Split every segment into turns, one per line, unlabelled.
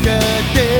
que te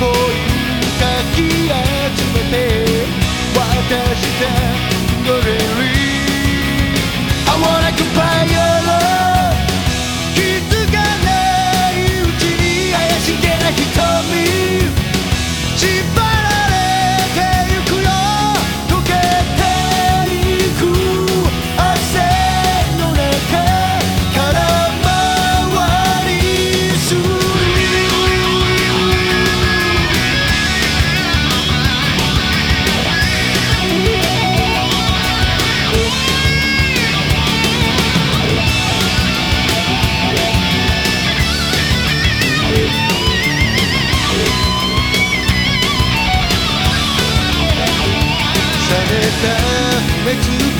corazón. ためく